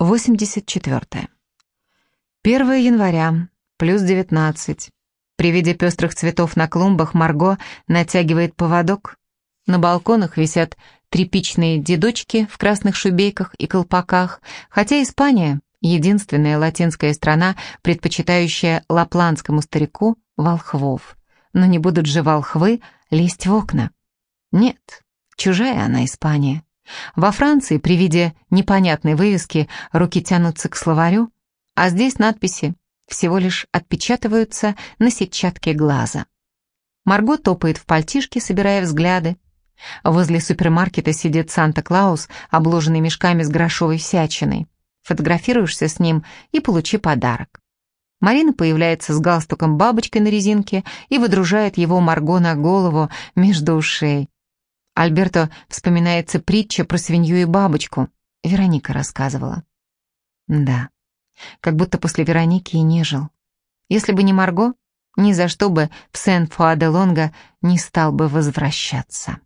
84. 1 января, плюс 19. При виде пестрых цветов на клумбах Марго натягивает поводок. На балконах висят тряпичные дедочки в красных шубейках и колпаках, хотя Испания — единственная латинская страна, предпочитающая лапландскому старику волхвов. Но не будут же волхвы лезть в окна. Нет, чужая она Испания. Во Франции при виде непонятной вывески руки тянутся к словарю, а здесь надписи всего лишь отпечатываются на сетчатке глаза. Марго топает в пальтишке, собирая взгляды. Возле супермаркета сидит Санта-Клаус, обложенный мешками с грошовой всячиной. Фотографируешься с ним и получи подарок. Марина появляется с галстуком-бабочкой на резинке и выдружает его Марго на голову между ушей. Альберто вспоминается притча про свинью и бабочку. Вероника рассказывала. Да, как будто после Вероники и не жил. Если бы не Марго, ни за что бы в Сен-Фуа-де-Лонго не стал бы возвращаться.